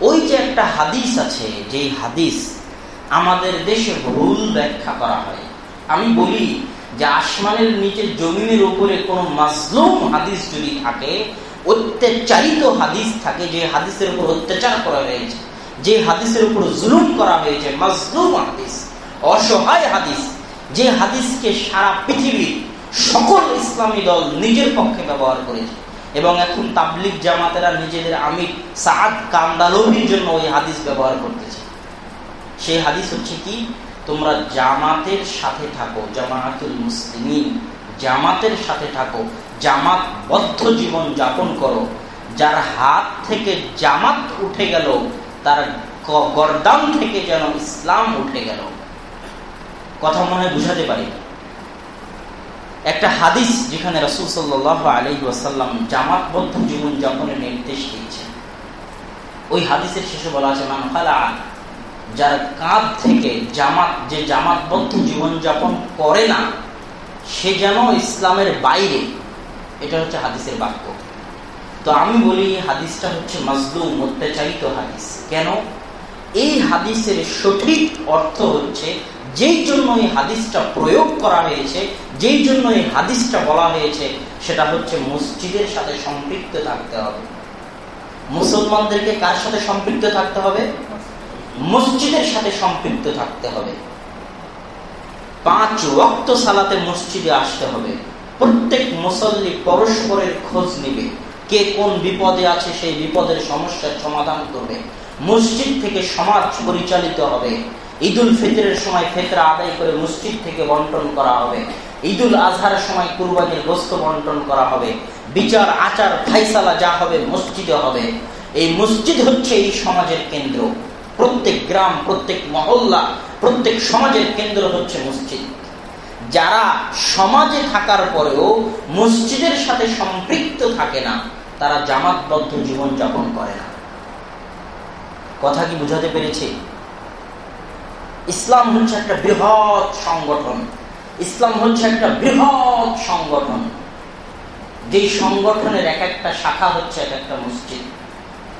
ওই যে একটা হাদিস আছে যে হাদিস আমাদের দেশে ভুল ব্যাখ্যা করা হয়। আমি বলি যে আসমানের নিচে জমিনের উপরে কোন মাজলুম হাদিস যদি থাকে, অত্যাচারিত হাদিস থাকে, যে হাদিসের উপর অত্যাচার করা হয়েছে, যে হাদিসের উপর জুলুম করা হয়েছে, মাজলুম হাদিস, অসহায় হাদিস, যে হাদিসকে সারা পৃথিবীর সকল ইসলামী দল নিজের পক্ষে ব্যবহার করেছে। এবং এখন তাবলিক জামাতেরা নিজেদের আমির সাদ কান্দালবির জন্য ওই হাদিস ব্যবহার করতেছে। সেই হাদিস হচ্ছে কি? তোমরা জামাতের সাথে থাকো জামাতুল মুসলিম জামাতের সাথে থাকো জামাত বদ্ধ জীবন যাপন করো। যার হাত থেকে জামাত উঠে গেল, তার গরদাম থেকে যেন ইসলাম উঠে গেল। কথা মনে হয় বুঝাতে পারি? একটা হাদিস যেখানে রসুল সাল্লাহ আলী ওয়াসাল্লাম জামাতবদ্ধ জীবন যাপনের নির্দেশ দিয়েছেন। ওই হাদিসের শেষে বলা আছে, মান খালা যার কাঁধ থেকে জামাত, যে জামাতবদ্ধ জীবনযাপন করে না, সে যেন ইসলামের বাইরে। এটা হচ্ছে হাদিসের বাক্য। তো আমি বলি, হাদিসটা হচ্ছে মাজলুম, অত্যাচারিত হাদিস। কেন? এই হাদিসের সঠিক অর্থ হচ্ছে যেই জন্য এই হাদিসটা প্রয়োগ করা হয়েছে, যেই জন্য এই হাদিসটা বলা হয়েছে, সেটা হচ্ছে মসজিদের সাথে সম্পৃক্ত থাকতে হবে। মুসলমানদেরকে কার সাথে সম্পৃক্ত থাকতে হবে? মসজিদের সাথে সম্পৃক্ত থাকতে হবে। পাঁচ রক্ত সালাতে মসজিদে আসতে হবে। প্রত্যেক মুসল্লি পরস্পরের খোঁজ নিবে। কে কোন বিপদে আছে, সেই বিপদের সমস্যার সমাধান করবে। মসজিদ থেকে সমাজ পরিচালিত হবে। ঈদুল ফিতরের সময় ফেতরা আদায় করে মসজিদ থেকে বন্টন করা হবে। ঈদুল আজহারের সময় কুরবানির গোস্ত বন্টন করা হবে। বিচার, আচার, ফাইসালা যা হবে মসজিদে হবে। এই মসজিদ হচ্ছে এই সমাজের কেন্দ্র। প্রত্যেক গ্রাম, প্রত্যেক মহল্লা, প্রত্যেক সমাজের কেন্দ্র হচ্ছে মসজিদ। যারা সমাজে থাকার পরেও মসজিদের সাথে সম্পৃক্ত থাকে না, তারা জামাতবদ্ধ জীবন যাপন করে না। কথা কি বুঝাতে পেরেছি? ইসলাম হচ্ছে একটা বৃহৎ সংগঠন। ইসলাম হচ্ছে একটা বৃহৎ সংগঠন। যেই সংগঠনের এক একটা শাখা হচ্ছে এক একটা মসজিদ।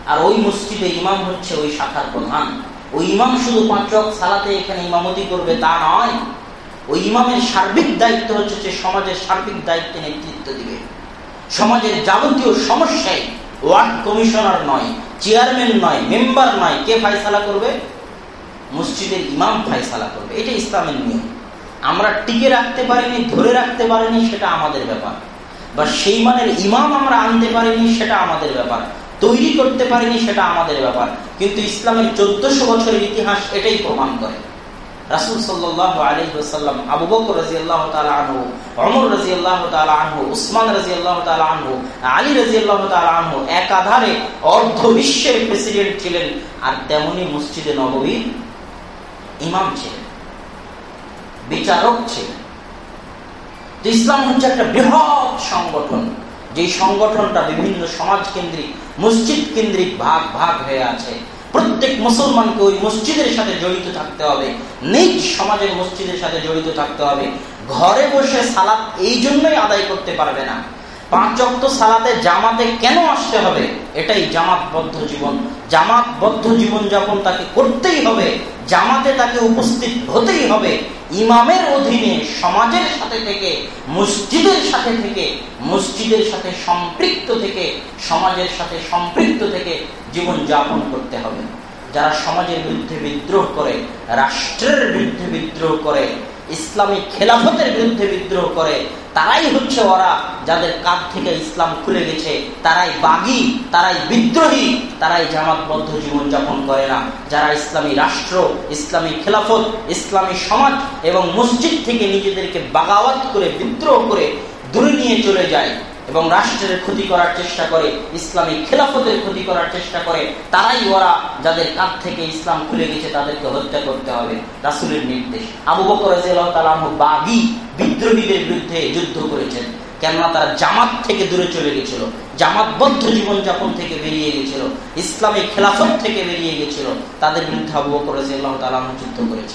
আর ওই মসজিদে ইমাম হচ্ছে ওই শাখার প্রধান। ওই ইমাম শুধু পাঁচ সালাতে এখানে ইমামতি করবে তা নয়, ওই ইমামের সার্বিক দায়িত্ব হচ্ছে যে সমাজের সার্বিক দায়িত্বে নেতৃত্ব দিবে। সমাজের যাবতীয় সমস্যায় ওয়ার্ড কমিশনার নয়, চেয়ারম্যান নয়, মেম্বার নয়, কে ফাইসালা করবে? মসজিদের ইমাম ফাইসালা করবে। এটা ইসলামের নিয়ম। আমরা টিকে রাখতে পারিনি, ধরে রাখতে পারিনি, সেটা আমাদের ব্যাপার। বা সেই মানের ইমাম আমরা আনতে পারিনি, সেটা আমাদের ব্যাপার। তৈরি করতে পারিনি, সেটা আমাদের ব্যাপার। কিন্তু ইসলামের চোদ্দশো বছরের ইতিহাস এটাই প্রমাণ করে। রাসুল সাল্লাহ আলী সাল্লাম আবু বকর রাজি আল্লাহ আনহু অমর রাজি আল্লাহ আনহু, উসমান রাজি আল্লাহ আনহু, আলী রাজি আল্লাহ আনহু একাধারে অর্ধ বিশ্বের প্রেসিডেন্ট ছিলেন। আর তেমনি মসজিদে নবীর ইমাম ছিলেন, বিচারক ছিলেন। ইসলাম হচ্ছে একটা বৃহৎ সংগঠন। যে সংগঠনটা বিভিন্ন সমাজ কেন্দ্রিক, মসজিদ কেন্দ্রিক ভাগ ভাগ হয়ে আছে। প্রত্যেক মুসলমানকে ওই মসজিদের সাথে জড়িত থাকতে হবে। নিজ সমাজের মসজিদের সাথে জড়িত থাকতে হবে। ঘরে বসে সালাত এই জন্যই আদায় করতে পারবে না। পাঁচ অক্ত সালাতে জামাতে কেন আসতে হবে? এটাই জামাতবদ্ধ জীবন। জামাতবদ্ধ জীবন যাপন তাকে করতেই হবে। জামাতে তাকে উপস্থিত হতেই হবে। ইমামের অধীনে, সমাজের সাথে থেকে, মসজিদের সাথে থেকে, মসজিদের সাথে সম্পৃক্ত থেকে, সমাজের সাথে সম্পৃক্ত থেকে জীবন যাপন করতে হবে। যারা সমাজের বিরুদ্ধে বিদ্রোহ করে, রাষ্ট্রের বিরুদ্ধে বিদ্রোহ করে ইসলামী খেলাফতের বিরুদ্ধে বিদ্রোহ করে, তারাই হচ্ছে ওরা যাদের কাঁধ থেকে ইসলাম খুলে গেছে। তারাই বাগি, তারাই বিদ্রোহী, তারাই জামাতবদ্ধ জীবনযাপন করে না। যারা ইসলামী রাষ্ট্র, ইসলামী খেলাফত, ইসলামী সমাজ এবং মসজিদ থেকে নিজেদেরকে বাগাওয়াত করে, বিদ্রোহ করে দূরে নিয়ে চলে যায় এবং রাষ্ট্রের ক্ষতি করার চেষ্টা করে, ইসলামী খেলাফতের ক্ষতি করার চেষ্টা করে, তারাই ওরা যাদের কাঁধ থেকে ইসলাম খুলে গেছে তাদেরকে হত্যা করতে হবে। রাসুলের নির্দেশ। আবু বকর বাগি বিদ্রোহীদের বিরুদ্ধে যুদ্ধ করেছেন। কেননা তারা জামাত থেকে দূরে চলে গেছিল। জামাতবদ্ধ জীবনযাপন থেকে বেরিয়ে গেছিল। ইসলামী খেলাফত থেকে বেরিয়ে গেছিল। তাদের বিরুদ্ধে আবু বকর রাজিয়াল্লাহ যুদ্ধ করেছে।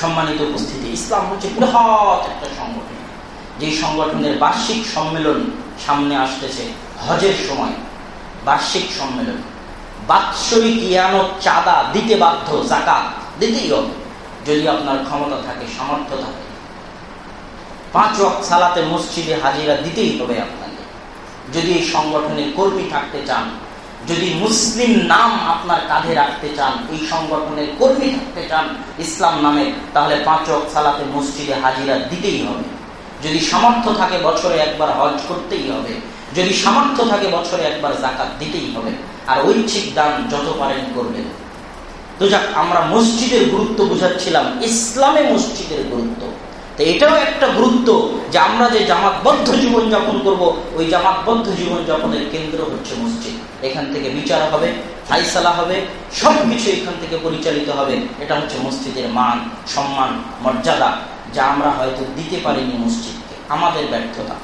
সম্মানিত উপস্থিতি, ইসলাম হচ্ছে বৃহৎ একটা সংগঠন। যে সংগঠনের বার্ষিক সম্মেলন সামনে আসতেছে, হজের সময়, বার্ষিক সম্মেলন। বাৎসরিক ইয়ানত চাঁদা দিতে বাধ্য জাকাত দিতেই হবে, যদি আপনার ক্ষমতা থাকে, সামর্থ্য থাকে। পাঁচ ওয়াক্ত সালাতে মসজিদে হাজিরা দিতেই হবে আপনাকে। যদি এই সংগঠনের কর্মী থাকতে চান, যদি মুসলিম নাম আপনার কাঁধে রাখতে চান, এই সংগঠনের কর্মী থাকতে চান, ইসলাম নামে, তাহলে পাঁচ ওয়াক্ত সালাতে মসজিদে হাজিরা দিতেই হবে। যদি সামর্থ্য থাকে বছরে একবার হজ করতেই হবে, যদি সামর্থ্য থাকে বছরে একবার জাকাত দিতেই হবে, আর ঐচ্ছিক দান যত পারেন করবেন। তো যাক, আমরা মসজিদের গুরুত্ব বুঝাচ্ছিলাম, ইসলামে মসজিদের গুরুত্ব। তো এটাও একটা গুরুত্ব যে আমরা যে জামাতবদ্ধ জীবনযাপন করব, ওই জামাতবদ্ধ জীবনযাপনের কেন্দ্র হচ্ছে মসজিদ। এখান থেকে বিচার হবে, ফাইসালা হবে সব কিছু এখান থেকে পরিচালিত হবে। এটা হচ্ছে মসজিদের মান, সম্মান, মর্যাদা, যা আমরা হয়তো দিতে পারিনি মসজিদকে। আমাদের ব্যর্থতা।